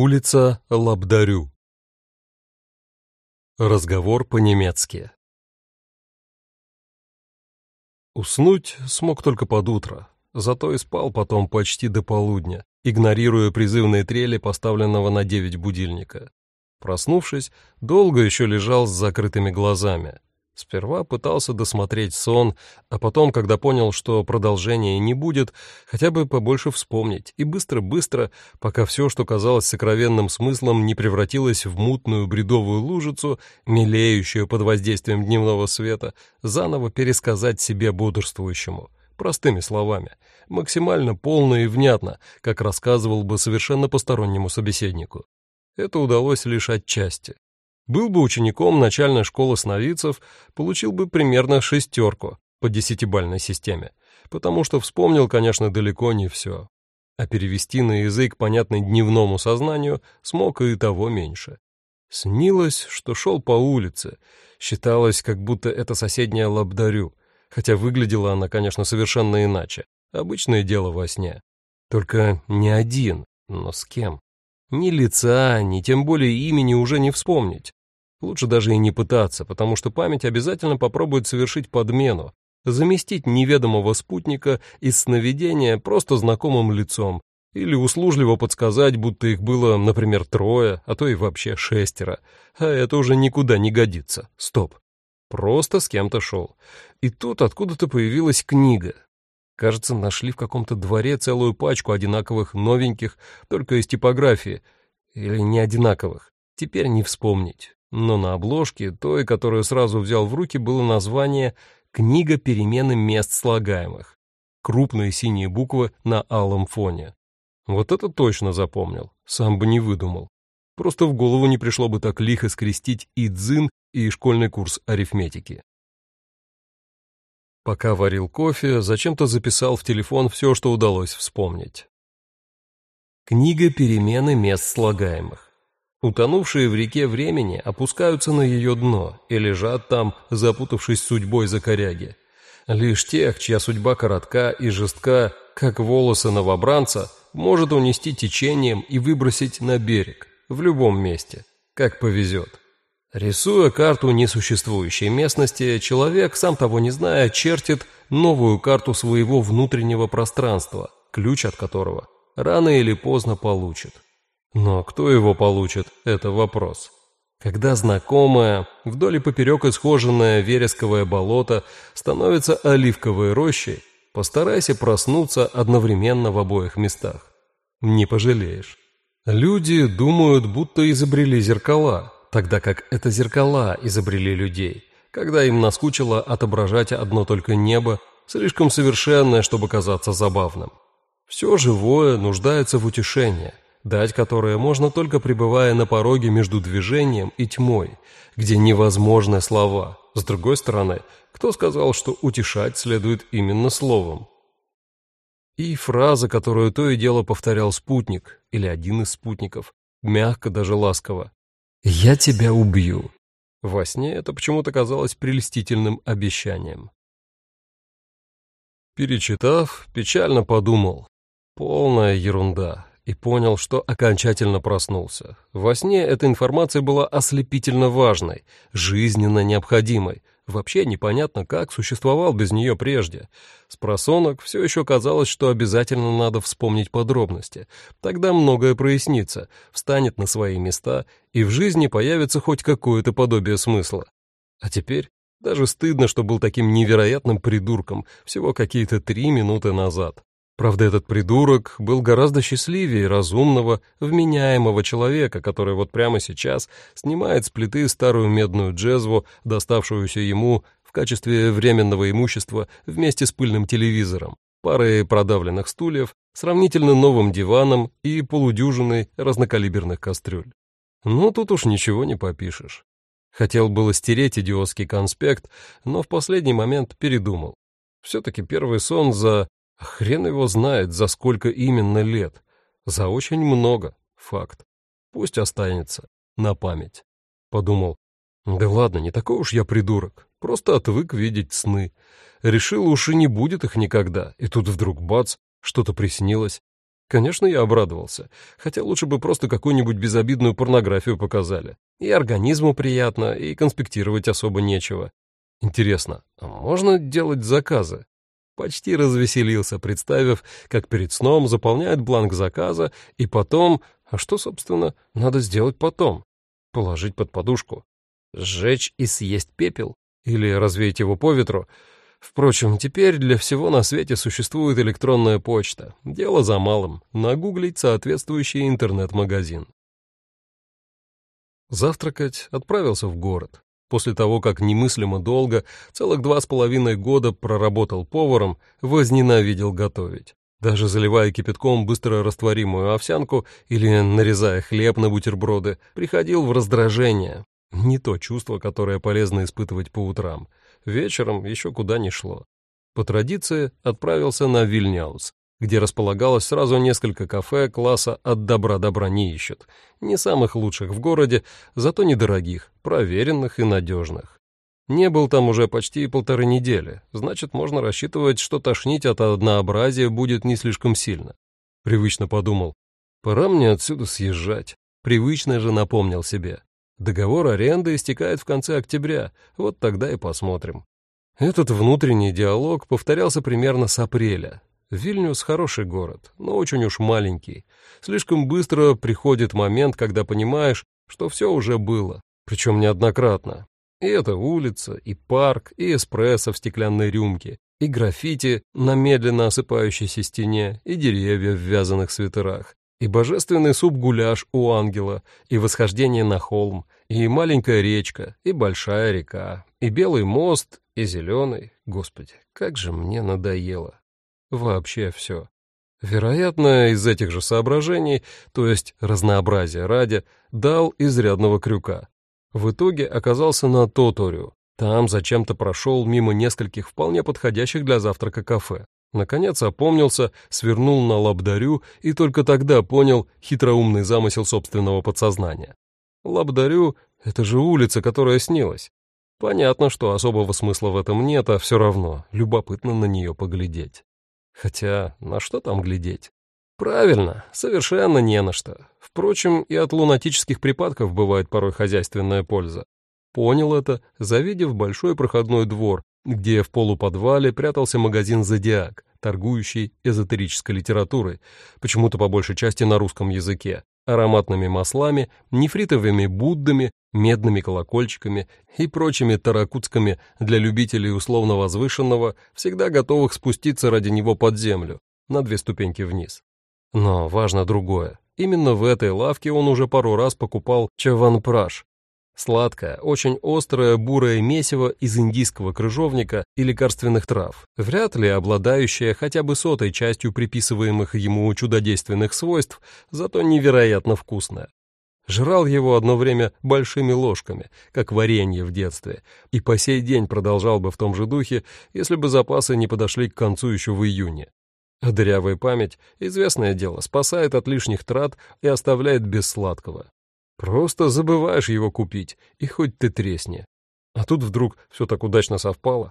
Улица Лабдарю. Разговор по-немецки. Уснуть смог только под утро, зато и спал потом почти до полудня, игнорируя призывные трели поставленного на девять будильника. Проснувшись, долго еще лежал с закрытыми глазами, Сперва пытался досмотреть сон, а потом, когда понял, что продолжения не будет, хотя бы побольше вспомнить, и быстро-быстро, пока все, что казалось сокровенным смыслом, не превратилось в мутную бредовую лужицу, мелеющую под воздействием дневного света, заново пересказать себе бодрствующему, простыми словами, максимально полно и внятно, как рассказывал бы совершенно постороннему собеседнику. Это удалось лишь отчасти. Был бы учеником начальной школы сновидцев, получил бы примерно шестерку по десятибальной системе, потому что вспомнил, конечно, далеко не все. А перевести на язык, понятный дневному сознанию, смог и того меньше. Снилось, что шел по улице. Считалось, как будто это соседняя лабдарю, хотя выглядела она, конечно, совершенно иначе. Обычное дело во сне. Только не один, но с кем? Ни лица, ни тем более имени уже не вспомнить. Лучше даже и не пытаться, потому что память обязательно попробует совершить подмену, заместить неведомого спутника из сновидения просто знакомым лицом или услужливо подсказать, будто их было, например, трое, а то и вообще шестеро. А это уже никуда не годится. Стоп. Просто с кем-то шел. И тут откуда-то появилась книга. Кажется, нашли в каком-то дворе целую пачку одинаковых новеньких, только из типографии. Или не одинаковых. Теперь не вспомнить но на обложке, той, которую сразу взял в руки, было название «Книга перемены мест слагаемых». Крупные синие буквы на алом фоне. Вот это точно запомнил, сам бы не выдумал. Просто в голову не пришло бы так лихо скрестить и дзин, и школьный курс арифметики. Пока варил кофе, зачем-то записал в телефон все, что удалось вспомнить. Книга перемены мест слагаемых. Утонувшие в реке времени опускаются на ее дно и лежат там, запутавшись судьбой за коряги. Лишь тех, чья судьба коротка и жестка, как волосы новобранца, может унести течением и выбросить на берег, в любом месте, как повезет. Рисуя карту несуществующей местности, человек, сам того не зная, чертит новую карту своего внутреннего пространства, ключ от которого рано или поздно получит. Но кто его получит, это вопрос. Когда знакомое, вдоль и поперек исхоженное вересковое болото становится оливковой рощей, постарайся проснуться одновременно в обоих местах. Не пожалеешь. Люди думают, будто изобрели зеркала, тогда как это зеркала изобрели людей, когда им наскучило отображать одно только небо, слишком совершенное, чтобы казаться забавным. Все живое нуждается в утешении – дать которое можно только пребывая на пороге между движением и тьмой, где невозможны слова. С другой стороны, кто сказал, что утешать следует именно словом? И фраза, которую то и дело повторял спутник, или один из спутников, мягко, даже ласково. «Я тебя убью». Во сне это почему-то казалось прелестительным обещанием. Перечитав, печально подумал. Полная ерунда и понял, что окончательно проснулся. Во сне эта информация была ослепительно важной, жизненно необходимой. Вообще непонятно, как существовал без нее прежде. С просонок все еще казалось, что обязательно надо вспомнить подробности. Тогда многое прояснится, встанет на свои места, и в жизни появится хоть какое-то подобие смысла. А теперь даже стыдно, что был таким невероятным придурком всего какие-то три минуты назад. Правда, этот придурок был гораздо счастливее разумного, вменяемого человека, который вот прямо сейчас снимает с плиты старую медную джезву, доставшуюся ему в качестве временного имущества вместе с пыльным телевизором, парой продавленных стульев, сравнительно новым диваном и полудюжиной разнокалиберных кастрюль. Ну, тут уж ничего не попишешь. Хотел было стереть идиотский конспект, но в последний момент передумал. Все-таки первый сон за Хрен его знает, за сколько именно лет. За очень много, факт. Пусть останется, на память. Подумал, да ладно, не такой уж я придурок. Просто отвык видеть сны. Решил, уж и не будет их никогда. И тут вдруг бац, что-то приснилось. Конечно, я обрадовался, хотя лучше бы просто какую-нибудь безобидную порнографию показали. И организму приятно, и конспектировать особо нечего. Интересно, а можно делать заказы? Почти развеселился, представив, как перед сном заполняет бланк заказа, и потом... А что, собственно, надо сделать потом? Положить под подушку? Сжечь и съесть пепел? Или развеять его по ветру? Впрочем, теперь для всего на свете существует электронная почта. Дело за малым — нагуглить соответствующий интернет-магазин. Завтракать отправился в город. После того, как немыслимо долго, целых два с половиной года проработал поваром, возненавидел готовить. Даже заливая кипятком быстро растворимую овсянку или нарезая хлеб на бутерброды, приходил в раздражение. Не то чувство, которое полезно испытывать по утрам. Вечером еще куда ни шло. По традиции отправился на Вильняус, где располагалось сразу несколько кафе класса «от добра добра не ищут», не самых лучших в городе, зато недорогих, проверенных и надежных. Не был там уже почти полторы недели, значит, можно рассчитывать, что тошнить от однообразия будет не слишком сильно. Привычно подумал, пора мне отсюда съезжать. Привычно же напомнил себе. Договор аренды истекает в конце октября, вот тогда и посмотрим. Этот внутренний диалог повторялся примерно с апреля. Вильнюс хороший город, но очень уж маленький. Слишком быстро приходит момент, когда понимаешь, что все уже было, причем неоднократно. И эта улица, и парк, и эспрессо в стеклянной рюмке, и граффити на медленно осыпающейся стене, и деревья в вязаных свитерах, и божественный суп-гуляш у ангела, и восхождение на холм, и маленькая речка, и большая река, и белый мост, и зеленый. Господи, как же мне надоело. Вообще все. Вероятно, из этих же соображений, то есть разнообразия ради, дал изрядного крюка. В итоге оказался на Тоторю. Там зачем-то прошел мимо нескольких вполне подходящих для завтрака кафе. Наконец опомнился, свернул на лабдарю и только тогда понял хитроумный замысел собственного подсознания. Лабдарю — это же улица, которая снилась. Понятно, что особого смысла в этом нет, а все равно любопытно на нее поглядеть. Хотя на что там глядеть? Правильно, совершенно не на что. Впрочем, и от лунатических припадков бывает порой хозяйственная польза. Понял это, завидев большой проходной двор, где в полуподвале прятался магазин «Зодиак», торгующий эзотерической литературой, почему-то по большей части на русском языке, ароматными маслами, нефритовыми буддами, медными колокольчиками и прочими таракутсками для любителей условно возвышенного, всегда готовых спуститься ради него под землю, на две ступеньки вниз. Но важно другое. Именно в этой лавке он уже пару раз покупал чаванпраш, Сладкое, очень острое бурое месиво из индийского крыжовника и лекарственных трав, вряд ли обладающее хотя бы сотой частью приписываемых ему чудодейственных свойств, зато невероятно вкусное. Жрал его одно время большими ложками, как варенье в детстве, и по сей день продолжал бы в том же духе, если бы запасы не подошли к концу еще в июне. А дырявая память, известное дело, спасает от лишних трат и оставляет без сладкого. Просто забываешь его купить, и хоть ты тресни. А тут вдруг все так удачно совпало.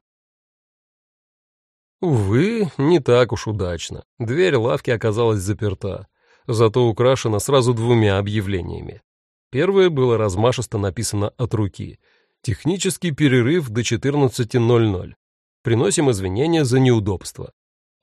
Увы, не так уж удачно. Дверь лавки оказалась заперта, зато украшена сразу двумя объявлениями. Первое было размашисто написано от руки. «Технический перерыв до 14.00. Приносим извинения за неудобство».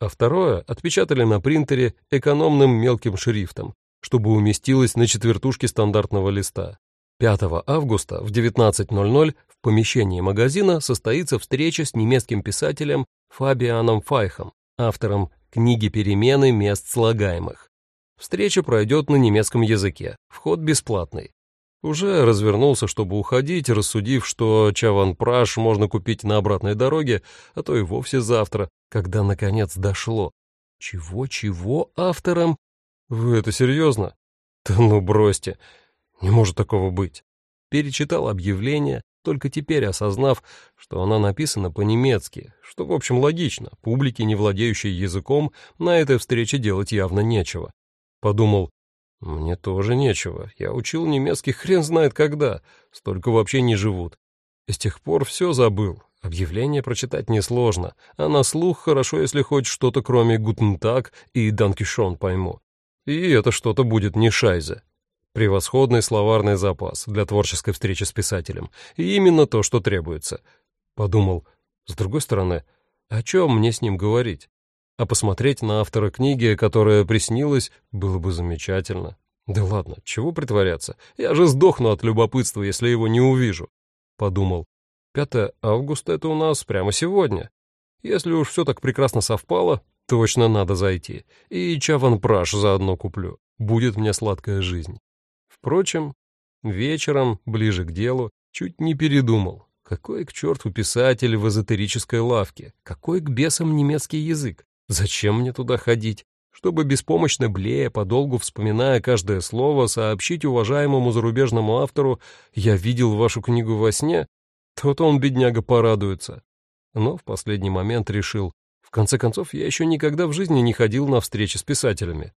А второе отпечатали на принтере экономным мелким шрифтом, чтобы уместилось на четвертушке стандартного листа. 5 августа в 19.00 в помещении магазина состоится встреча с немецким писателем Фабианом Файхом, автором книги «Перемены мест слагаемых». Встреча пройдет на немецком языке, вход бесплатный. Уже развернулся, чтобы уходить, рассудив, что чаван-праш можно купить на обратной дороге, а то и вовсе завтра, когда наконец дошло. Чего-чего автором «Вы это серьезно?» «Да ну бросьте, не может такого быть». Перечитал объявление, только теперь осознав, что она написана по-немецки, что, в общем, логично, публике, не владеющей языком, на этой встрече делать явно нечего. Подумал, мне тоже нечего, я учил немецкий хрен знает когда, столько вообще не живут. И с тех пор все забыл, объявление прочитать несложно, а на слух хорошо, если хоть что-то кроме «Гутен так» и «Данкишон» пойму. И это что-то будет не шайзе. Превосходный словарный запас для творческой встречи с писателем. И именно то, что требуется. Подумал, с другой стороны, о чем мне с ним говорить? А посмотреть на автора книги, которая приснилась, было бы замечательно. Да ладно, чего притворяться? Я же сдохну от любопытства, если его не увижу. Подумал, 5 августа это у нас прямо сегодня. Если уж все так прекрасно совпало, точно надо зайти. И чаван-праш заодно куплю. Будет мне сладкая жизнь. Впрочем, вечером, ближе к делу, чуть не передумал. Какой к черту писатель в эзотерической лавке? Какой к бесам немецкий язык? Зачем мне туда ходить? Чтобы беспомощно блея, подолгу вспоминая каждое слово, сообщить уважаемому зарубежному автору «Я видел вашу книгу во сне», то-то он, бедняга, порадуется. Но в последний момент решил, конце концов, я еще никогда в жизни не ходил на встречи с писателями.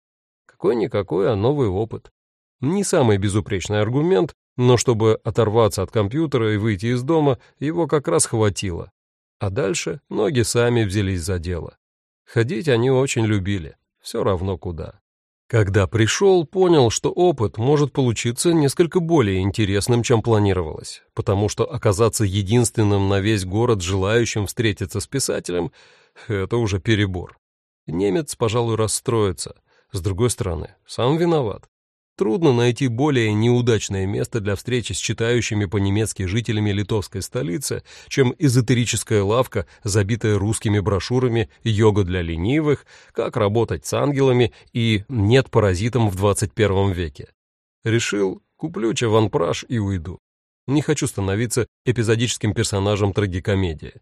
Какой-никакой, а новый опыт. Не самый безупречный аргумент, но чтобы оторваться от компьютера и выйти из дома, его как раз хватило. А дальше ноги сами взялись за дело. Ходить они очень любили, все равно куда. Когда пришел, понял, что опыт может получиться несколько более интересным, чем планировалось, потому что оказаться единственным на весь город желающим встретиться с писателем — это уже перебор. Немец, пожалуй, расстроится. С другой стороны, сам виноват. Трудно найти более неудачное место для встречи с читающими по-немецки жителями литовской столицы, чем эзотерическая лавка, забитая русскими брошюрами «Йога для ленивых», «Как работать с ангелами» и «Нет паразитам в 21 веке». Решил, куплю чаванпраш и уйду. Не хочу становиться эпизодическим персонажем трагикомедии.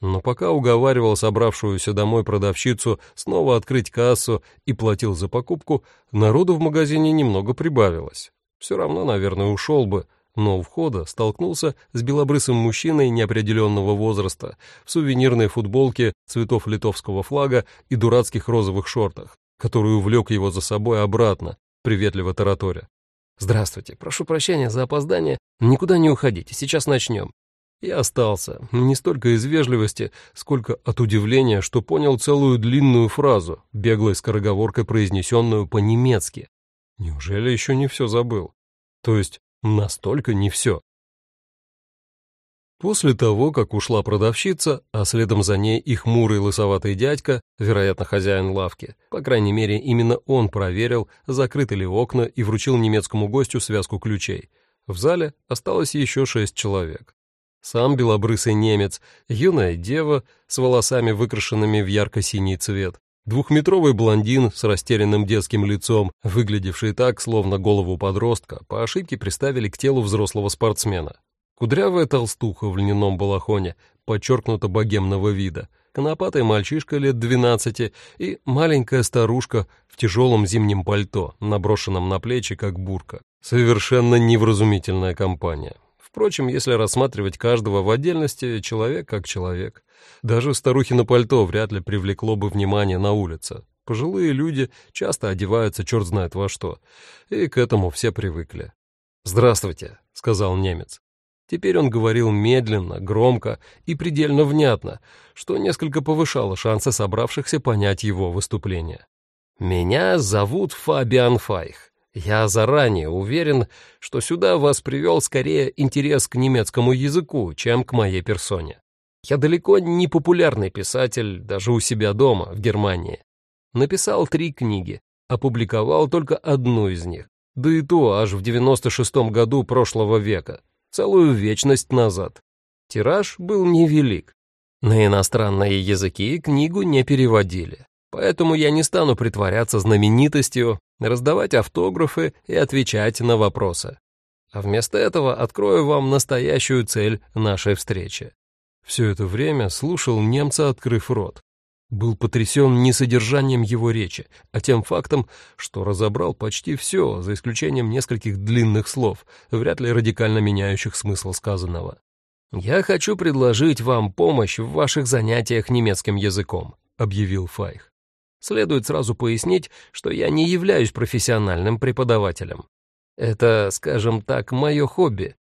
Но пока уговаривал собравшуюся домой продавщицу снова открыть кассу и платил за покупку, народу в магазине немного прибавилось. Все равно, наверное, ушел бы, но у входа столкнулся с белобрысым мужчиной неопределенного возраста в сувенирной футболке цветов литовского флага и дурацких розовых шортах, который увлек его за собой обратно, приветливо тараторя. «Здравствуйте, прошу прощения за опоздание. Никуда не уходите, сейчас начнем. Я остался, не столько из вежливости, сколько от удивления, что понял целую длинную фразу, беглой скороговоркой произнесенную по-немецки. Неужели еще не все забыл? То есть настолько не все. После того, как ушла продавщица, а следом за ней и хмурый лысоватый дядька, вероятно, хозяин лавки, по крайней мере, именно он проверил, закрыты ли окна и вручил немецкому гостю связку ключей. В зале осталось еще шесть человек сам белобрысый немец, юная дева с волосами, выкрашенными в ярко-синий цвет, двухметровый блондин с растерянным детским лицом, выглядевший так, словно голову подростка, по ошибке приставили к телу взрослого спортсмена. Кудрявая толстуха в льняном балахоне, подчеркнуто богемного вида, конопатый мальчишка лет двенадцати и маленькая старушка в тяжелом зимнем пальто, наброшенном на плечи, как бурка. Совершенно невразумительная компания. Впрочем, если рассматривать каждого в отдельности, человек как человек. Даже старухи на пальто вряд ли привлекло бы внимание на улице. Пожилые люди часто одеваются черт знает во что, и к этому все привыкли. «Здравствуйте», — сказал немец. Теперь он говорил медленно, громко и предельно внятно, что несколько повышало шансы собравшихся понять его выступление. «Меня зовут Фабиан Файх. Я заранее уверен, что сюда вас привел скорее интерес к немецкому языку, чем к моей персоне. Я далеко не популярный писатель даже у себя дома, в Германии. Написал три книги, опубликовал только одну из них, да и то аж в 96-м году прошлого века, целую вечность назад. Тираж был невелик. На иностранные языки книгу не переводили. Поэтому я не стану притворяться знаменитостью, раздавать автографы и отвечать на вопросы. А вместо этого открою вам настоящую цель нашей встречи. Все это время слушал немца, открыв рот. Был потрясен не содержанием его речи, а тем фактом, что разобрал почти все, за исключением нескольких длинных слов, вряд ли радикально меняющих смысл сказанного. «Я хочу предложить вам помощь в ваших занятиях немецким языком», — объявил Файх. Следует сразу пояснить, что я не являюсь профессиональным преподавателем. Это, скажем так, мое хобби.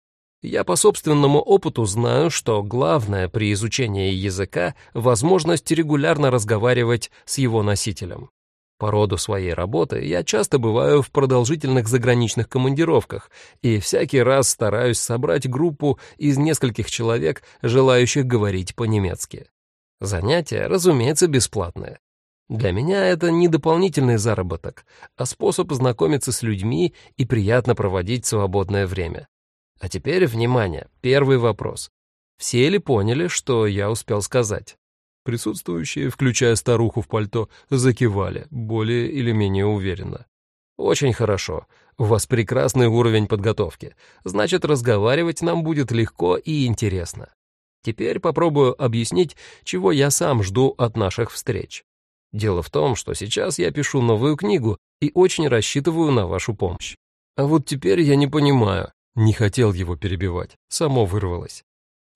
Я по собственному опыту знаю, что главное при изучении языка — возможность регулярно разговаривать с его носителем. По роду своей работы я часто бываю в продолжительных заграничных командировках и всякий раз стараюсь собрать группу из нескольких человек, желающих говорить по-немецки. Занятия, разумеется, бесплатные. Для меня это не дополнительный заработок, а способ знакомиться с людьми и приятно проводить свободное время. А теперь, внимание, первый вопрос. Все ли поняли, что я успел сказать? Присутствующие, включая старуху в пальто, закивали, более или менее уверенно. «Очень хорошо. У вас прекрасный уровень подготовки. Значит, разговаривать нам будет легко и интересно. Теперь попробую объяснить, чего я сам жду от наших встреч. Дело в том, что сейчас я пишу новую книгу и очень рассчитываю на вашу помощь. А вот теперь я не понимаю. Не хотел его перебивать, само вырвалось.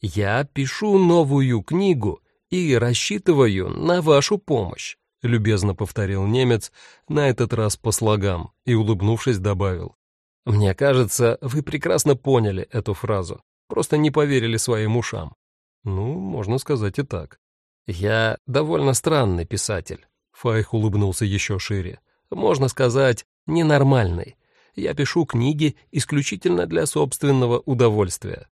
Я пишу новую книгу и рассчитываю на вашу помощь», — любезно повторил немец, на этот раз по слогам, и, улыбнувшись, добавил. «Мне кажется, вы прекрасно поняли эту фразу, просто не поверили своим ушам». «Ну, можно сказать и так». «Я довольно странный писатель», — Файх улыбнулся еще шире. «Можно сказать, ненормальный. Я пишу книги исключительно для собственного удовольствия.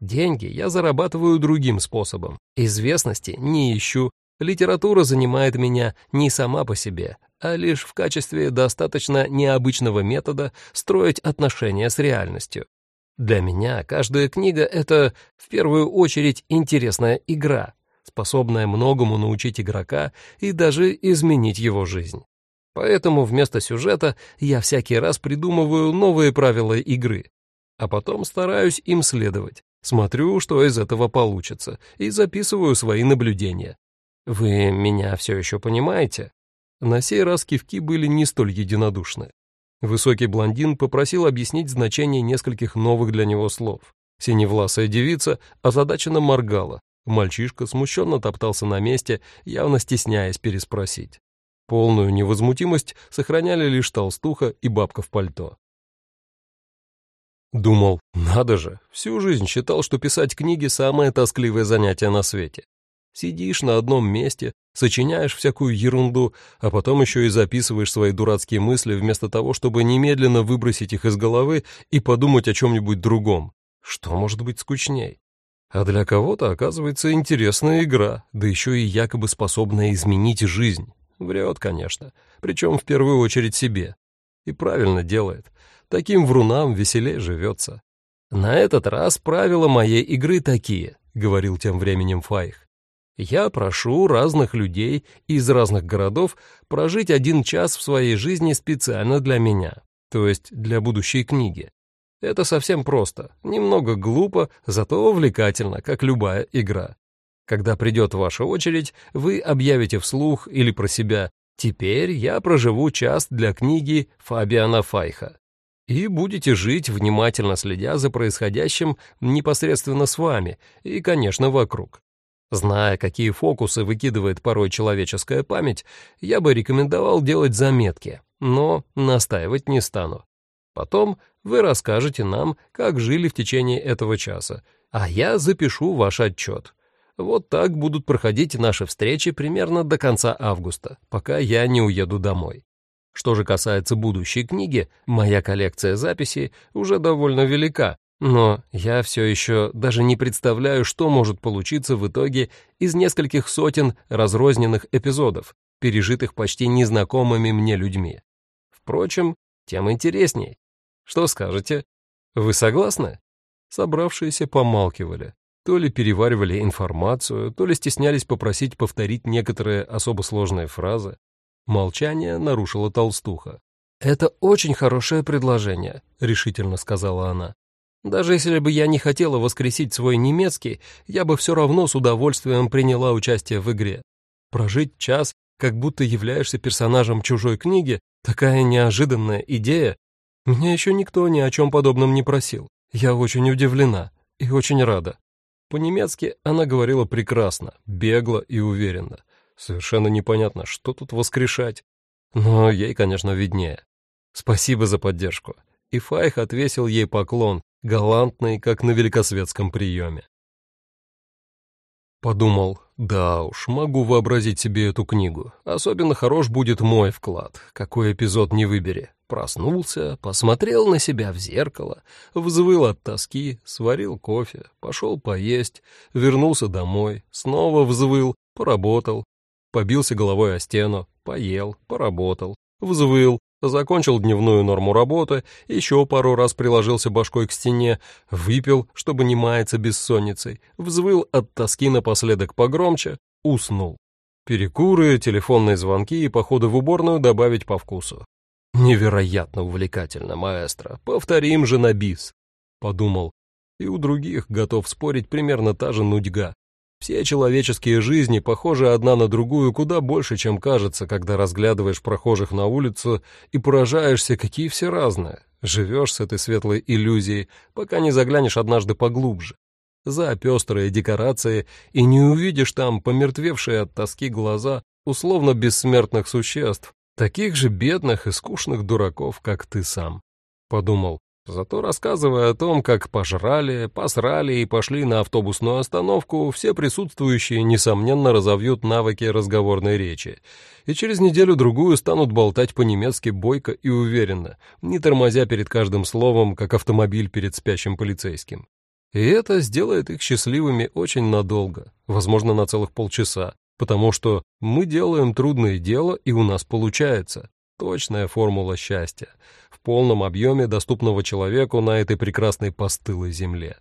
Деньги я зарабатываю другим способом. Известности не ищу. Литература занимает меня не сама по себе, а лишь в качестве достаточно необычного метода строить отношения с реальностью. Для меня каждая книга — это, в первую очередь, интересная игра, способная многому научить игрока и даже изменить его жизнь. Поэтому вместо сюжета я всякий раз придумываю новые правила игры, а потом стараюсь им следовать. Смотрю, что из этого получится, и записываю свои наблюдения. Вы меня все еще понимаете? На сей раз кивки были не столь единодушны. Высокий блондин попросил объяснить значение нескольких новых для него слов. Синевласая девица озадаченно моргала. Мальчишка смущенно топтался на месте, явно стесняясь переспросить. Полную невозмутимость сохраняли лишь толстуха и бабка в пальто. Думал, надо же, всю жизнь считал, что писать книги — самое тоскливое занятие на свете. Сидишь на одном месте, сочиняешь всякую ерунду, а потом еще и записываешь свои дурацкие мысли вместо того, чтобы немедленно выбросить их из головы и подумать о чем-нибудь другом. Что может быть скучней? А для кого-то, оказывается, интересная игра, да еще и якобы способная изменить жизнь. Врет, конечно, причем в первую очередь себе. И правильно делает. Таким врунам веселее живется. «На этот раз правила моей игры такие», — говорил тем временем Файх. «Я прошу разных людей из разных городов прожить один час в своей жизни специально для меня, то есть для будущей книги. Это совсем просто, немного глупо, зато увлекательно, как любая игра. Когда придет ваша очередь, вы объявите вслух или про себя «Теперь я проживу час для книги Фабиана Файха» и будете жить, внимательно следя за происходящим непосредственно с вами и, конечно, вокруг. Зная, какие фокусы выкидывает порой человеческая память, я бы рекомендовал делать заметки, но настаивать не стану. Потом вы расскажете нам, как жили в течение этого часа, а я запишу ваш отчет. Вот так будут проходить наши встречи примерно до конца августа, пока я не уеду домой. Что же касается будущей книги, моя коллекция записей уже довольно велика, но я все еще даже не представляю, что может получиться в итоге из нескольких сотен разрозненных эпизодов, пережитых почти незнакомыми мне людьми. Впрочем, тем интересней. Что скажете? Вы согласны? Собравшиеся помалкивали. То ли переваривали информацию, то ли стеснялись попросить повторить некоторые особо сложные фразы. Молчание нарушила толстуха. «Это очень хорошее предложение», — решительно сказала она. «Даже если бы я не хотела воскресить свой немецкий, я бы все равно с удовольствием приняла участие в игре. Прожить час, как будто являешься персонажем чужой книги, такая неожиданная идея. Меня еще никто ни о чем подобном не просил. Я очень удивлена и очень рада». По-немецки она говорила прекрасно, бегло и уверенно. Совершенно непонятно, что тут воскрешать. Но ей, конечно, виднее. Спасибо за поддержку. И Файх отвесил ей поклон, галантный, как на великосветском приеме. Подумал, да уж, могу вообразить себе эту книгу. Особенно хорош будет мой вклад, какой эпизод не выбери. Проснулся, посмотрел на себя в зеркало, взвыл от тоски, сварил кофе, пошел поесть, вернулся домой, снова взвыл, поработал, побился головой о стену, поел, поработал, взвыл, закончил дневную норму работы, еще пару раз приложился башкой к стене, выпил, чтобы не маяться бессонницей, взвыл от тоски напоследок погромче, уснул. Перекуры, телефонные звонки и походы в уборную добавить по вкусу. Невероятно увлекательно, маэстро. Повторим же на бис. Подумал. И у других, готов спорить, примерно та же нудьга. Все человеческие жизни похожи одна на другую куда больше, чем кажется, когда разглядываешь прохожих на улицу и поражаешься, какие все разные. Живешь с этой светлой иллюзией, пока не заглянешь однажды поглубже. За пестрые декорации и не увидишь там помертвевшие от тоски глаза условно бессмертных существ, таких же бедных и скучных дураков, как ты сам. Подумал, Зато рассказывая о том, как пожрали, посрали и пошли на автобусную остановку, все присутствующие, несомненно, разовьют навыки разговорной речи, и через неделю-другую станут болтать по-немецки бойко и уверенно, не тормозя перед каждым словом, как автомобиль перед спящим полицейским. И это сделает их счастливыми очень надолго, возможно, на целых полчаса, потому что мы делаем трудное дело, и у нас получается. Точная формула счастья, в полном объеме доступного человеку на этой прекрасной постылой земле.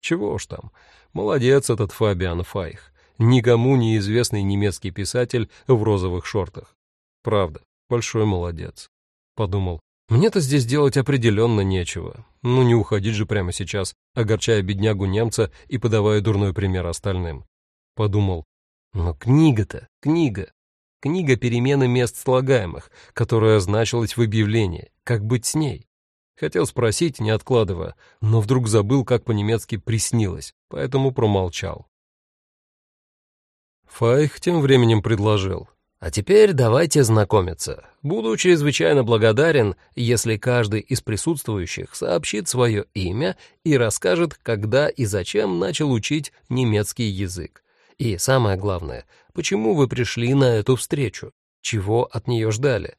Чего ж там, молодец этот Фабиан Файх, никому неизвестный немецкий писатель в розовых шортах. Правда, большой молодец. Подумал, мне-то здесь делать определенно нечего. Ну не уходить же прямо сейчас, огорчая беднягу немца и подавая дурной пример остальным. Подумал, но книга-то, книга, Книга перемены мест слагаемых, которая значилась в объявлении. Как быть с ней? Хотел спросить, не откладывая, но вдруг забыл, как по-немецки «приснилось», поэтому промолчал. Файх тем временем предложил. «А теперь давайте знакомиться. Буду чрезвычайно благодарен, если каждый из присутствующих сообщит свое имя и расскажет, когда и зачем начал учить немецкий язык. И самое главное, почему вы пришли на эту встречу? Чего от нее ждали?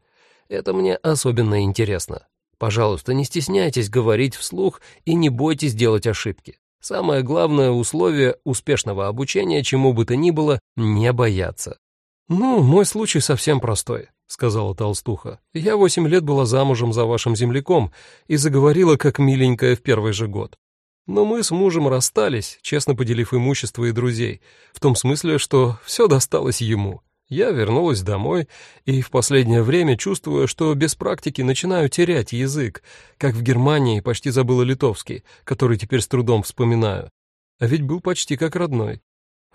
Это мне особенно интересно. Пожалуйста, не стесняйтесь говорить вслух и не бойтесь делать ошибки. Самое главное условие успешного обучения чему бы то ни было — не бояться. «Ну, мой случай совсем простой», — сказала толстуха. «Я восемь лет была замужем за вашим земляком и заговорила как миленькая в первый же год. Но мы с мужем расстались, честно поделив имущество и друзей, в том смысле, что все досталось ему. Я вернулась домой и в последнее время чувствую, что без практики начинаю терять язык, как в Германии почти забыла литовский, который теперь с трудом вспоминаю. А ведь был почти как родной.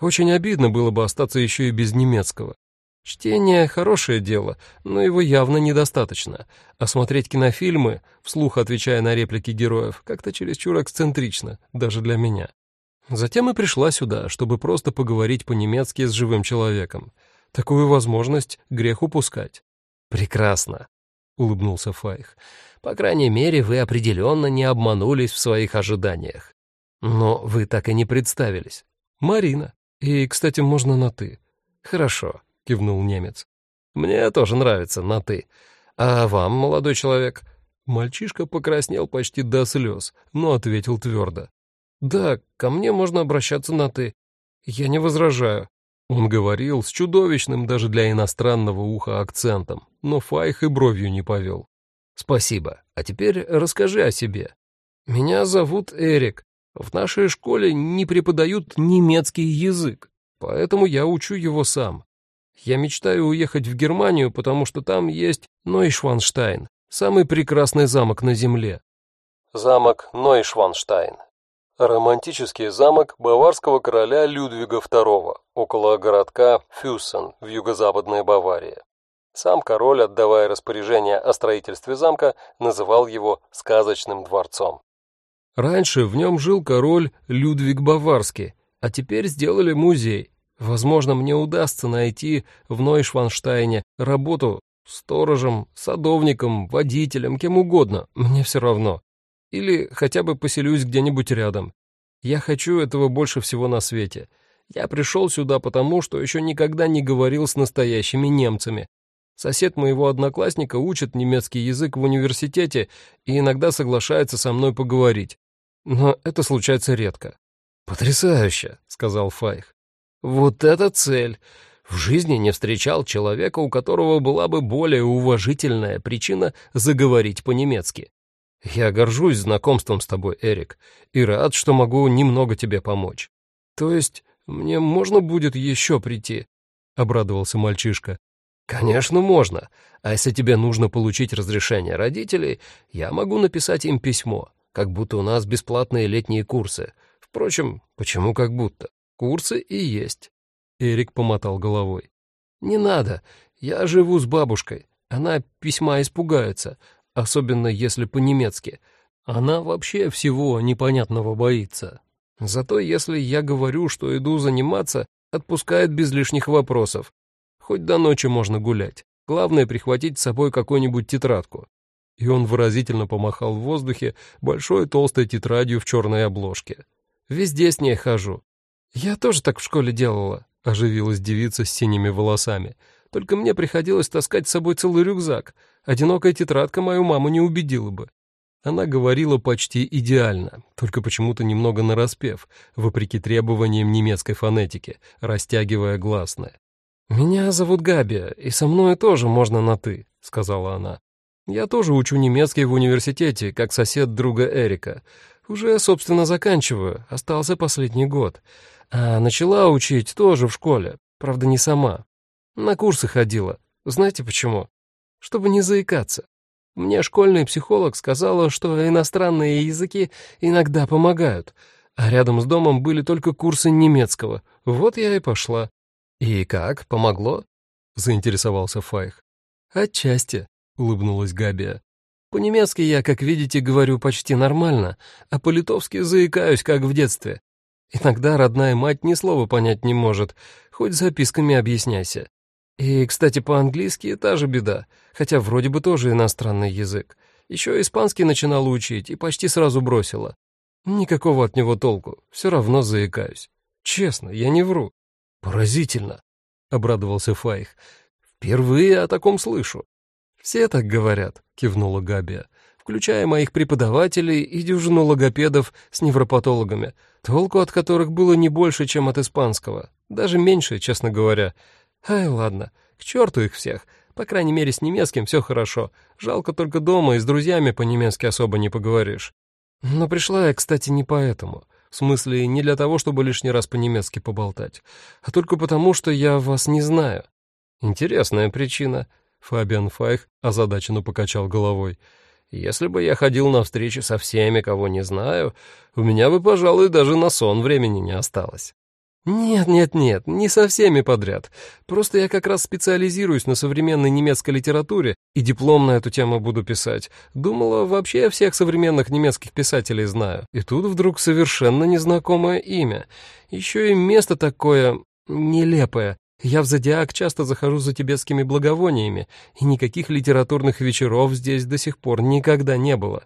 Очень обидно было бы остаться еще и без немецкого. Чтение — хорошее дело, но его явно недостаточно, а смотреть кинофильмы, вслух отвечая на реплики героев, как-то чересчур эксцентрично, даже для меня. Затем и пришла сюда, чтобы просто поговорить по-немецки с живым человеком. Такую возможность грех упускать. «Прекрасно», — улыбнулся Файх. «По крайней мере, вы определенно не обманулись в своих ожиданиях. Но вы так и не представились. Марина. И, кстати, можно на «ты». Хорошо кивнул немец. Мне тоже нравится на «ты». А вам, молодой человек?» Мальчишка покраснел почти до слез, но ответил твердо. «Да, ко мне можно обращаться на «ты». Я не возражаю». Он говорил с чудовищным даже для иностранного уха акцентом, но Файх и бровью не повел. «Спасибо. А теперь расскажи о себе. Меня зовут Эрик. В нашей школе не преподают немецкий язык, поэтому я учу его сам. Я мечтаю уехать в Германию, потому что там есть Нойшванштайн, самый прекрасный замок на земле. Замок Нойшванштайн. Романтический замок баварского короля Людвига II около городка Фюссен в юго-западной Баварии. Сам король, отдавая распоряжение о строительстве замка, называл его «сказочным дворцом». Раньше в нем жил король Людвиг Баварский, а теперь сделали музей, Возможно, мне удастся найти в Нойшванштайне работу сторожем, садовником, водителем, кем угодно, мне все равно. Или хотя бы поселюсь где-нибудь рядом. Я хочу этого больше всего на свете. Я пришел сюда потому, что еще никогда не говорил с настоящими немцами. Сосед моего одноклассника учит немецкий язык в университете и иногда соглашается со мной поговорить. Но это случается редко. «Потрясающе», — сказал Файх. «Вот это цель! В жизни не встречал человека, у которого была бы более уважительная причина заговорить по-немецки. Я горжусь знакомством с тобой, Эрик, и рад, что могу немного тебе помочь. То есть мне можно будет еще прийти?» — обрадовался мальчишка. «Конечно, можно. А если тебе нужно получить разрешение родителей, я могу написать им письмо, как будто у нас бесплатные летние курсы. Впрочем, почему как будто? Курсы и есть». Эрик помотал головой. «Не надо. Я живу с бабушкой. Она письма испугается, особенно если по-немецки. Она вообще всего непонятного боится. Зато если я говорю, что иду заниматься, отпускает без лишних вопросов. Хоть до ночи можно гулять. Главное — прихватить с собой какую-нибудь тетрадку». И он выразительно помахал в воздухе большой толстой тетрадью в черной обложке. «Везде с ней хожу. Я тоже так в школе делала», — оживилась девица с синими волосами. «Только мне приходилось таскать с собой целый рюкзак. Одинокая тетрадка мою маму не убедила бы». Она говорила почти идеально, только почему-то немного нараспев, вопреки требованиям немецкой фонетики, растягивая гласное. «Меня зовут Габия, и со мной тоже можно на «ты», — сказала она. «Я тоже учу немецкий в университете, как сосед друга Эрика. Уже, собственно, заканчиваю, остался последний год. А начала учить тоже в школе, правда, не сама. На курсы ходила. Знаете почему? Чтобы не заикаться. Мне школьный психолог сказала, что иностранные языки иногда помогают, а рядом с домом были только курсы немецкого. Вот я и пошла. «И как, помогло?» — заинтересовался Файх. «Отчасти», — улыбнулась Габия. «По-немецки я, как видите, говорю почти нормально, а по-литовски заикаюсь, как в детстве. Иногда родная мать ни слова понять не может, хоть записками объясняйся. И, кстати, по-английски та же беда, хотя вроде бы тоже иностранный язык. Еще испанский начинала учить и почти сразу бросила. Никакого от него толку, все равно заикаюсь. Честно, я не вру. «Поразительно», — обрадовался Файх. «Впервые о таком слышу». «Все так говорят», — кивнула Габия, включая моих преподавателей и дюжину логопедов с невропатологами, толку от которых было не больше, чем от испанского, даже меньше, честно говоря. Ай, ладно, к черту их всех, по крайней мере, с немецким все хорошо, жалко только дома и с друзьями по-немецки особо не поговоришь. Но пришла я, кстати, не поэтому». В смысле, не для того, чтобы лишний раз по-немецки поболтать, а только потому, что я вас не знаю. Интересная причина. Фабиан Файх озадаченно покачал головой. Если бы я ходил на встречи со всеми, кого не знаю, у меня бы, пожалуй, даже на сон времени не осталось. «Нет, нет, нет, не со всеми подряд. Просто я как раз специализируюсь на современной немецкой литературе и диплом на эту тему буду писать. Думала, вообще я всех современных немецких писателей знаю. И тут вдруг совершенно незнакомое имя. Еще и место такое нелепое. Я в «Зодиак» часто захожу за тибетскими благовониями, и никаких литературных вечеров здесь до сих пор никогда не было.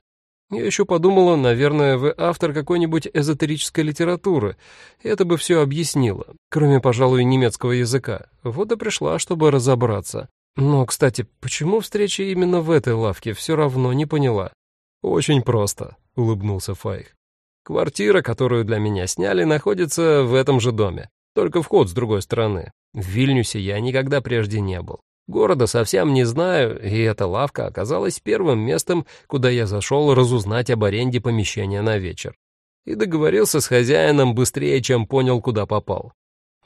Я еще подумала, наверное, вы автор какой-нибудь эзотерической литературы. Это бы все объяснило, кроме, пожалуй, немецкого языка. Вот и пришла, чтобы разобраться. Но, кстати, почему встреча именно в этой лавке, все равно не поняла. Очень просто, улыбнулся Файх. Квартира, которую для меня сняли, находится в этом же доме, только вход с другой стороны. В Вильнюсе я никогда прежде не был. Города совсем не знаю, и эта лавка оказалась первым местом, куда я зашел разузнать об аренде помещения на вечер. И договорился с хозяином быстрее, чем понял, куда попал.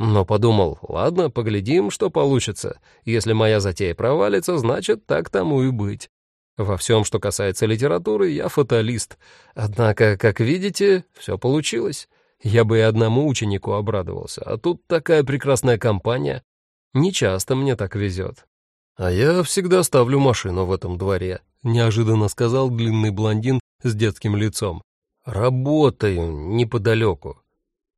Но подумал, ладно, поглядим, что получится. Если моя затея провалится, значит, так тому и быть. Во всем, что касается литературы, я фаталист. Однако, как видите, все получилось. Я бы и одному ученику обрадовался, а тут такая прекрасная компания. Не часто мне так везет. «А я всегда ставлю машину в этом дворе», — неожиданно сказал длинный блондин с детским лицом. «Работаю неподалеку.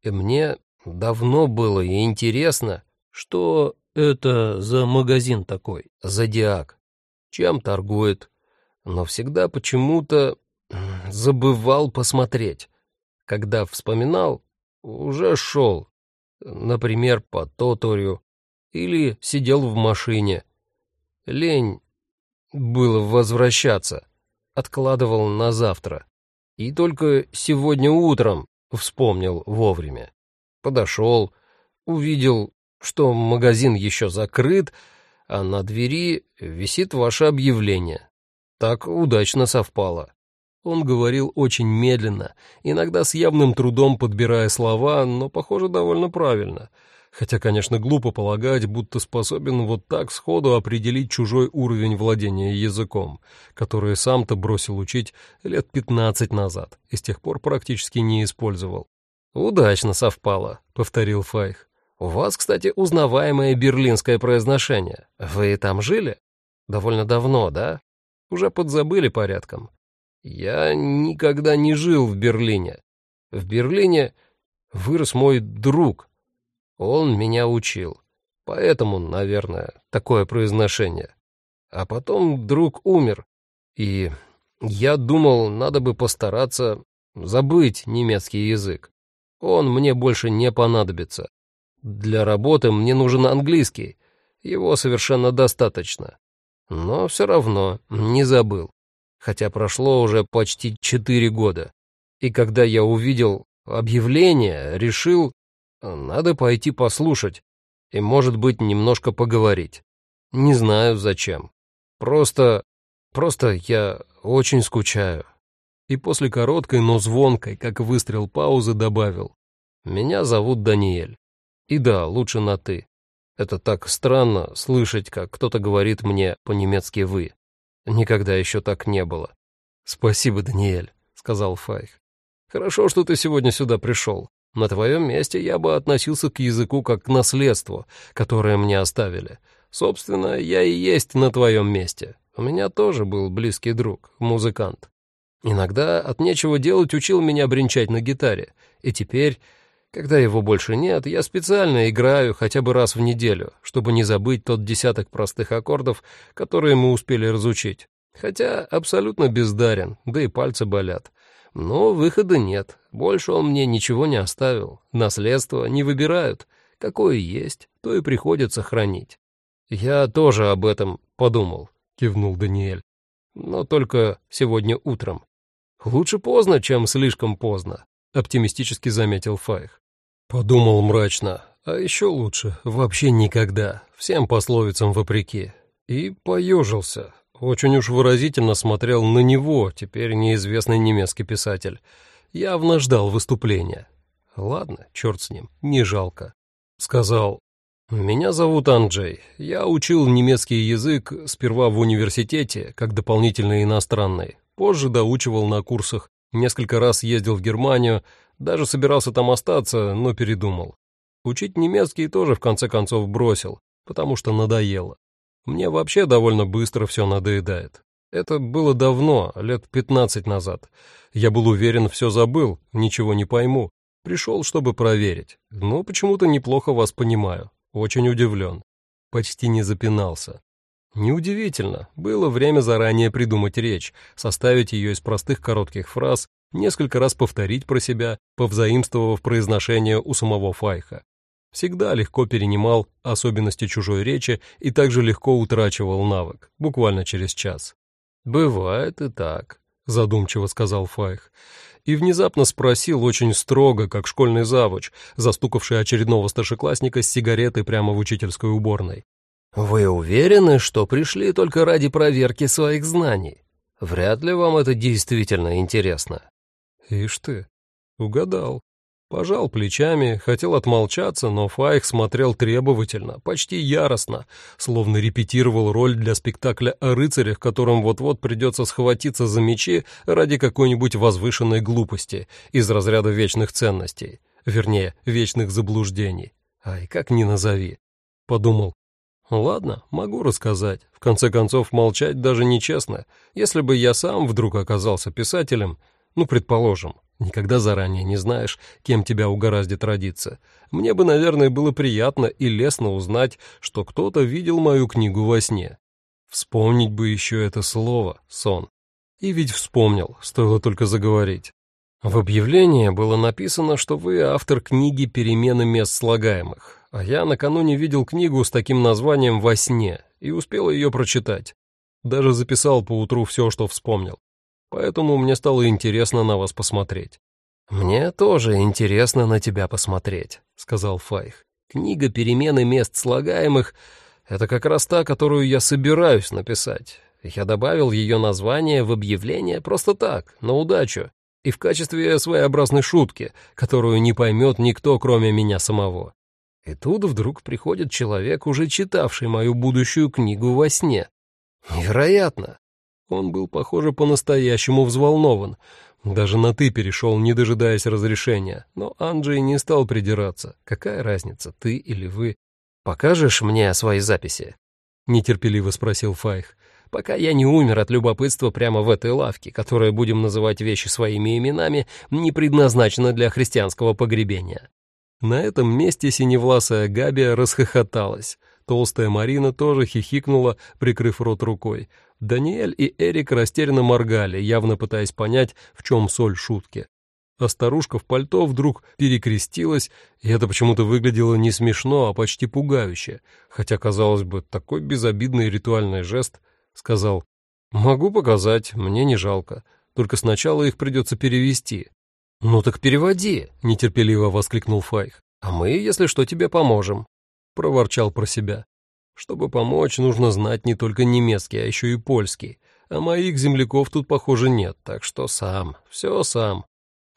И мне давно было и интересно, что это за магазин такой, «Зодиак». Чем торгует? Но всегда почему-то забывал посмотреть. Когда вспоминал, уже шел. например, по Тоторю, или сидел в машине. Лень было возвращаться, откладывал на завтра. И только сегодня утром вспомнил вовремя. Подошел, увидел, что магазин еще закрыт, а на двери висит ваше объявление. Так удачно совпало. Он говорил очень медленно, иногда с явным трудом подбирая слова, но, похоже, довольно правильно. Хотя, конечно, глупо полагать, будто способен вот так сходу определить чужой уровень владения языком, который сам-то бросил учить лет пятнадцать назад и с тех пор практически не использовал. «Удачно совпало», — повторил Файх. «У вас, кстати, узнаваемое берлинское произношение. Вы там жили? Довольно давно, да? Уже подзабыли порядком. Я никогда не жил в Берлине. В Берлине вырос мой друг. Он меня учил. Поэтому, наверное, такое произношение. А потом друг умер. И я думал, надо бы постараться забыть немецкий язык. Он мне больше не понадобится. Для работы мне нужен английский, его совершенно достаточно. Но все равно не забыл, хотя прошло уже почти четыре года. И когда я увидел объявление, решил, надо пойти послушать и, может быть, немножко поговорить. Не знаю зачем. Просто... просто я очень скучаю. И после короткой, но звонкой, как выстрел паузы, добавил. Меня зовут Даниэль. И да, лучше на «ты». Это так странно слышать, как кто-то говорит мне по-немецки «вы». Никогда еще так не было. «Спасибо, Даниэль», — сказал Файх. «Хорошо, что ты сегодня сюда пришел. На твоем месте я бы относился к языку как к наследству, которое мне оставили. Собственно, я и есть на твоем месте. У меня тоже был близкий друг, музыкант. Иногда от нечего делать учил меня бренчать на гитаре, и теперь когда его больше нет, я специально играю хотя бы раз в неделю, чтобы не забыть тот десяток простых аккордов, которые мы успели разучить. Хотя абсолютно бездарен, да и пальцы болят. Но выхода нет, больше он мне ничего не оставил. Наследство не выбирают. Какое есть, то и приходится хранить. «Я тоже об этом подумал», — кивнул Даниэль. «Но только сегодня утром. Лучше поздно, чем слишком поздно», — оптимистически заметил Файх. Подумал мрачно, а еще лучше, вообще никогда, всем пословицам вопреки. И поежился, очень уж выразительно смотрел на него, теперь неизвестный немецкий писатель. Явно ждал выступления. Ладно, черт с ним, не жалко. Сказал, «Меня зовут Анджей. Я учил немецкий язык сперва в университете, как дополнительный иностранный. Позже доучивал на курсах. Несколько раз ездил в Германию, даже собирался там остаться, но передумал. Учить немецкий тоже в конце концов бросил, потому что надоело. Мне вообще довольно быстро все надоедает. Это было давно, лет пятнадцать назад. Я был уверен, все забыл, ничего не пойму. Пришел, чтобы проверить. Но почему-то неплохо вас понимаю. Очень удивлен. Почти не запинался. Неудивительно, было время заранее придумать речь, составить ее из простых коротких фраз несколько раз повторить про себя, повзаимствовав произношение у самого Файха. Всегда легко перенимал особенности чужой речи и также легко утрачивал навык, буквально через час. «Бывает и так», — задумчиво сказал Файх. И внезапно спросил очень строго, как школьный завуч, застукавший очередного старшеклассника с сигаретой прямо в учительской уборной. «Вы уверены, что пришли только ради проверки своих знаний? Вряд ли вам это действительно интересно». Ишь ты, угадал. Пожал плечами, хотел отмолчаться, но Файх смотрел требовательно, почти яростно, словно репетировал роль для спектакля о рыцарях, которым вот-вот придется схватиться за мечи ради какой-нибудь возвышенной глупости из разряда вечных ценностей, вернее, вечных заблуждений. Ай, как ни назови. Подумал, ладно, могу рассказать. В конце концов, молчать даже нечестно. Если бы я сам вдруг оказался писателем, ну, предположим, никогда заранее не знаешь, кем тебя угораздит родиться. Мне бы, наверное, было приятно и лестно узнать, что кто-то видел мою книгу во сне. Вспомнить бы еще это слово «сон». И ведь вспомнил, стоило только заговорить. В объявлении было написано, что вы автор книги «Перемены мест слагаемых», а я накануне видел книгу с таким названием «Во сне» и успел ее прочитать. Даже записал поутру все, что вспомнил. Поэтому мне стало интересно на вас посмотреть. «Мне тоже интересно на тебя посмотреть», — сказал Файх. «Книга «Перемены мест слагаемых» — это как раз та, которую я собираюсь написать. Я добавил ее название в объявление просто так, на удачу, и в качестве своеобразной шутки, которую не поймет никто, кроме меня самого. И тут вдруг приходит человек, уже читавший мою будущую книгу во сне. Невероятно! Он был, похоже, по-настоящему взволнован. Даже на «ты» перешел, не дожидаясь разрешения. Но Анджей не стал придираться. Какая разница, ты или вы? «Покажешь мне свои записи?» — нетерпеливо спросил Файх. «Пока я не умер от любопытства прямо в этой лавке, которая, будем называть вещи своими именами, не предназначена для христианского погребения». На этом месте синевласая Габи расхохоталась. Толстая Марина тоже хихикнула, прикрыв рот рукой. Даниэль и Эрик растерянно моргали, явно пытаясь понять, в чем соль шутки. А старушка в пальто вдруг перекрестилась, и это почему-то выглядело не смешно, а почти пугающе. Хотя, казалось бы, такой безобидный ритуальный жест сказал «Могу показать, мне не жалко, только сначала их придется перевести». «Ну так переводи», — нетерпеливо воскликнул Файх. «А мы, если что, тебе поможем» проворчал про себя. Чтобы помочь, нужно знать не только немецкий, а еще и польский. А моих земляков тут, похоже, нет, так что сам, все сам.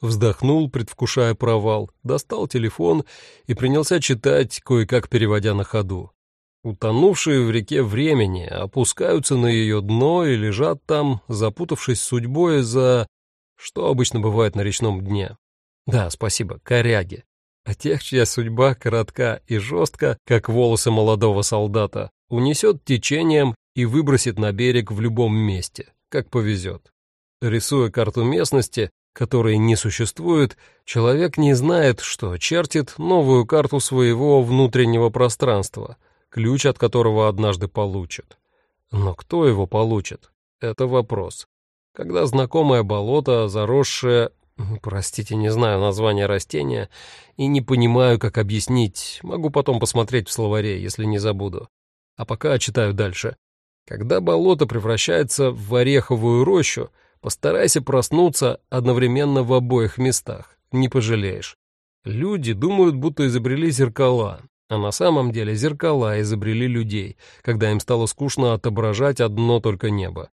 Вздохнул, предвкушая провал, достал телефон и принялся читать, кое-как переводя на ходу. Утонувшие в реке времени опускаются на ее дно и лежат там, запутавшись судьбой за... Что обычно бывает на речном дне? Да, спасибо, коряги а тех, чья судьба коротка и жестка, как волосы молодого солдата, унесет течением и выбросит на берег в любом месте, как повезет. Рисуя карту местности, которой не существует, человек не знает, что чертит новую карту своего внутреннего пространства, ключ от которого однажды получит. Но кто его получит? Это вопрос. Когда знакомое болото, заросшее Простите, не знаю название растения и не понимаю, как объяснить. Могу потом посмотреть в словаре, если не забуду. А пока читаю дальше. Когда болото превращается в ореховую рощу, постарайся проснуться одновременно в обоих местах. Не пожалеешь. Люди думают, будто изобрели зеркала, а на самом деле зеркала изобрели людей, когда им стало скучно отображать одно только небо.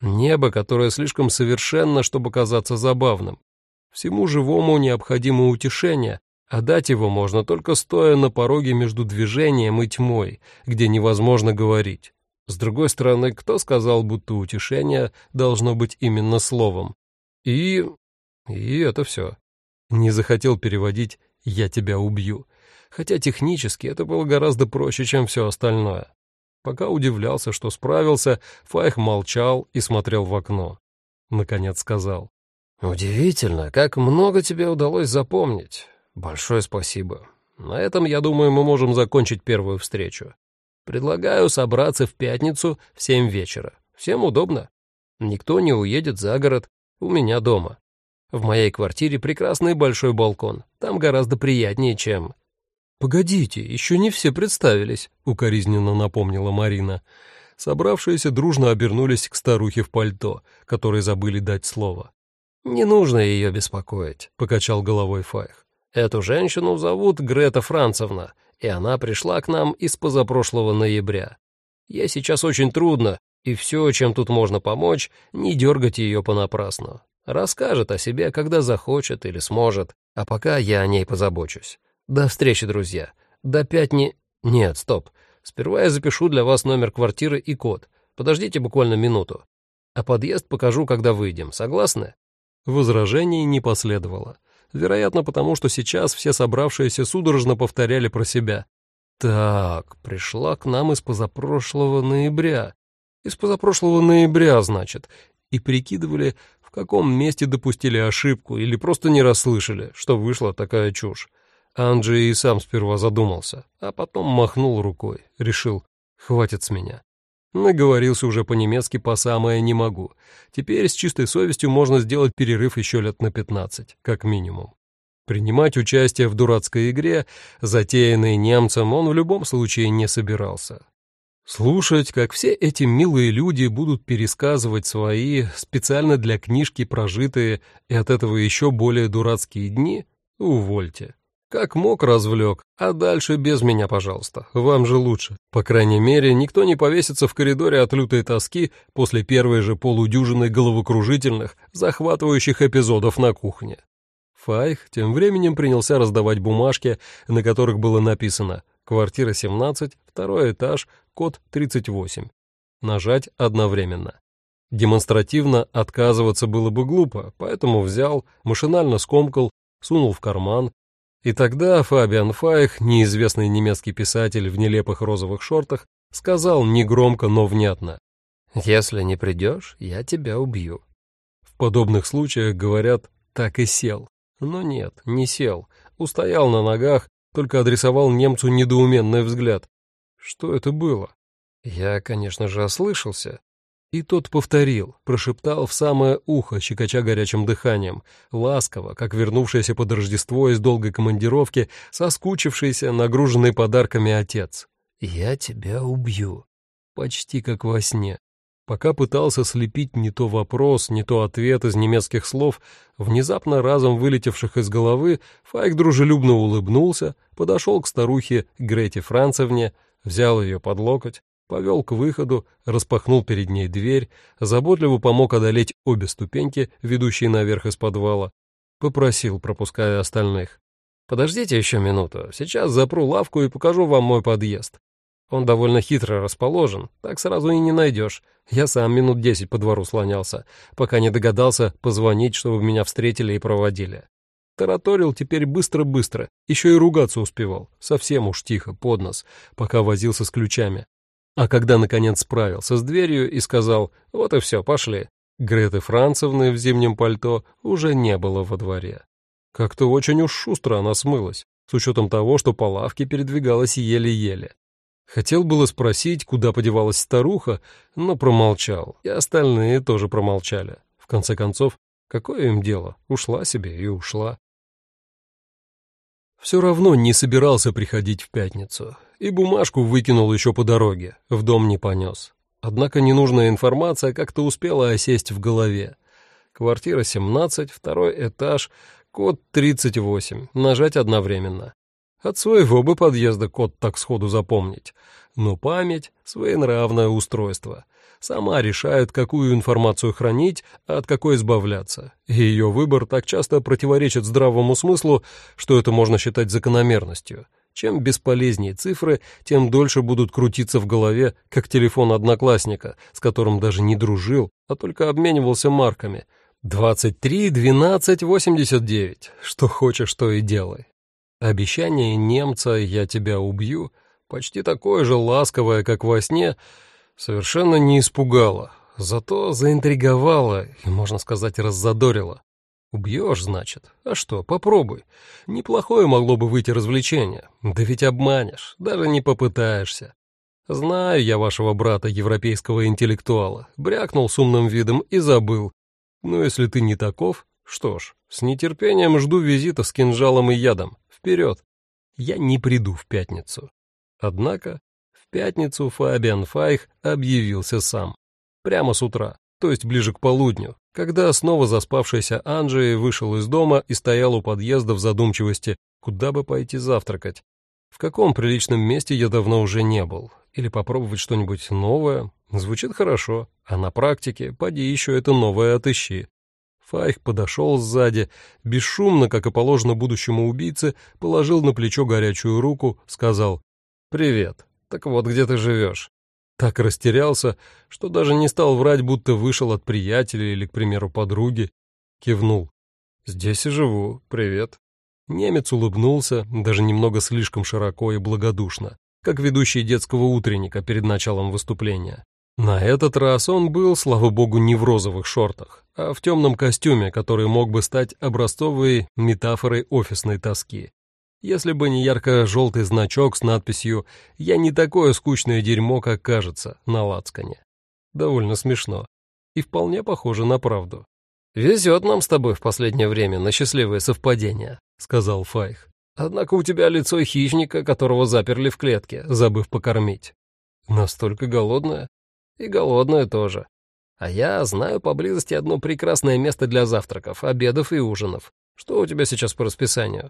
Небо, которое слишком совершенно, чтобы казаться забавным, Всему живому необходимо утешение, а дать его можно только стоя на пороге между движением и тьмой, где невозможно говорить. С другой стороны, кто сказал, будто утешение должно быть именно словом? И... и это все. Не захотел переводить «я тебя убью», хотя технически это было гораздо проще, чем все остальное. Пока удивлялся, что справился, Файх молчал и смотрел в окно. Наконец сказал. «Удивительно, как много тебе удалось запомнить. Большое спасибо. На этом, я думаю, мы можем закончить первую встречу. Предлагаю собраться в пятницу в семь вечера. Всем удобно? Никто не уедет за город, у меня дома. В моей квартире прекрасный большой балкон. Там гораздо приятнее, чем...» «Погодите, еще не все представились», — укоризненно напомнила Марина. Собравшиеся дружно обернулись к старухе в пальто, которой забыли дать слово. «Не нужно ее беспокоить», — покачал головой Файх. «Эту женщину зовут Грета Францевна, и она пришла к нам из позапрошлого ноября. Ей сейчас очень трудно, и все, чем тут можно помочь, не дергать ее понапрасну. Расскажет о себе, когда захочет или сможет, а пока я о ней позабочусь. До встречи, друзья. До пятни... Нет, стоп. Сперва я запишу для вас номер квартиры и код. Подождите буквально минуту. А подъезд покажу, когда выйдем. Согласны? Возражений не последовало. Вероятно, потому что сейчас все собравшиеся судорожно повторяли про себя. «Так, пришла к нам из позапрошлого ноября. Из позапрошлого ноября, значит. И прикидывали, в каком месте допустили ошибку или просто не расслышали, что вышла такая чушь. Анджи и сам сперва задумался, а потом махнул рукой, решил, хватит с меня. Наговорился уже по-немецки по самое «не могу». Теперь с чистой совестью можно сделать перерыв еще лет на 15, как минимум. Принимать участие в дурацкой игре, затеянной немцем, он в любом случае не собирался. Слушать, как все эти милые люди будут пересказывать свои, специально для книжки прожитые и от этого еще более дурацкие дни, увольте. Как мог, развлек, а дальше без меня, пожалуйста, вам же лучше. По крайней мере, никто не повесится в коридоре от лютой тоски после первой же полудюжины головокружительных, захватывающих эпизодов на кухне. Файх тем временем принялся раздавать бумажки, на которых было написано «Квартира 17, второй этаж, код 38». Нажать одновременно. Демонстративно отказываться было бы глупо, поэтому взял, машинально скомкал, сунул в карман, и тогда Фабиан Файх, неизвестный немецкий писатель в нелепых розовых шортах, сказал негромко, но внятно. «Если не придешь, я тебя убью». В подобных случаях, говорят, так и сел. Но нет, не сел. Устоял на ногах, только адресовал немцу недоуменный взгляд. Что это было? Я, конечно же, ослышался. И тот повторил, прошептал в самое ухо, щекоча горячим дыханием, ласково, как вернувшийся под Рождество из долгой командировки, соскучившийся, нагруженный подарками отец. «Я тебя убью». Почти как во сне. Пока пытался слепить не то вопрос, не то ответ из немецких слов, внезапно разом вылетевших из головы, Файк дружелюбно улыбнулся, подошел к старухе Грете Францевне, взял ее под локоть, повел к выходу, распахнул перед ней дверь, заботливо помог одолеть обе ступеньки, ведущие наверх из подвала, попросил, пропуская остальных. «Подождите еще минуту, сейчас запру лавку и покажу вам мой подъезд. Он довольно хитро расположен, так сразу и не найдешь. Я сам минут десять по двору слонялся, пока не догадался позвонить, чтобы меня встретили и проводили. Тараторил теперь быстро-быстро, еще и ругаться успевал, совсем уж тихо, под нос, пока возился с ключами. А когда, наконец, справился с дверью и сказал «Вот и все, пошли», Греты Францевны в зимнем пальто уже не было во дворе. Как-то очень уж шустро она смылась, с учетом того, что по лавке передвигалась еле-еле. Хотел было спросить, куда подевалась старуха, но промолчал, и остальные тоже промолчали. В конце концов, какое им дело, ушла себе и ушла. Все равно не собирался приходить в пятницу, и бумажку выкинул еще по дороге, в дом не понес. Однако ненужная информация как-то успела осесть в голове. Квартира 17, второй этаж, код 38, нажать одновременно. От своего бы подъезда код так сходу запомнить. Но память — своенравное устройство. Сама решает, какую информацию хранить, а от какой избавляться. И ее выбор так часто противоречит здравому смыслу, что это можно считать закономерностью. Чем бесполезнее цифры, тем дольше будут крутиться в голове, как телефон одноклассника, с которым даже не дружил, а только обменивался марками. 23 12 89. Что хочешь, то и делай. Обещание немца «я тебя убью» почти такое же ласковое, как во сне, совершенно не испугало, зато заинтриговало и, можно сказать, раззадорило. Убьешь, значит? А что, попробуй. Неплохое могло бы выйти развлечение. Да ведь обманешь, даже не попытаешься. Знаю я вашего брата, европейского интеллектуала. Брякнул с умным видом и забыл. Но если ты не таков, что ж, с нетерпением жду визита с кинжалом и ядом. Вперед! Я не приду в пятницу. Однако в пятницу Фабиан Файх объявился сам. Прямо с утра, то есть ближе к полудню, когда снова заспавшийся Анджей вышел из дома и стоял у подъезда в задумчивости, куда бы пойти завтракать. В каком приличном месте я давно уже не был. Или попробовать что-нибудь новое. Звучит хорошо, а на практике поди еще это новое отыщи. Файх подошел сзади, бесшумно, как и положено будущему убийце, положил на плечо горячую руку, сказал «Привет, так вот где ты живешь?» Так растерялся, что даже не стал врать, будто вышел от приятеля или, к примеру, подруги. Кивнул. «Здесь и живу. Привет». Немец улыбнулся, даже немного слишком широко и благодушно, как ведущий детского утренника перед началом выступления. На этот раз он был, слава богу, не в розовых шортах, а в темном костюме, который мог бы стать образцовой метафорой офисной тоски. Если бы не ярко-желтый значок с надписью «Я не такое скучное дерьмо, как кажется» на лацкане. Довольно смешно. И вполне похоже на правду. «Везет нам с тобой в последнее время на счастливые совпадения», — сказал Файх. «Однако у тебя лицо хищника, которого заперли в клетке, забыв покормить. Настолько голодная? И голодная тоже. А я знаю поблизости одно прекрасное место для завтраков, обедов и ужинов. Что у тебя сейчас по расписанию?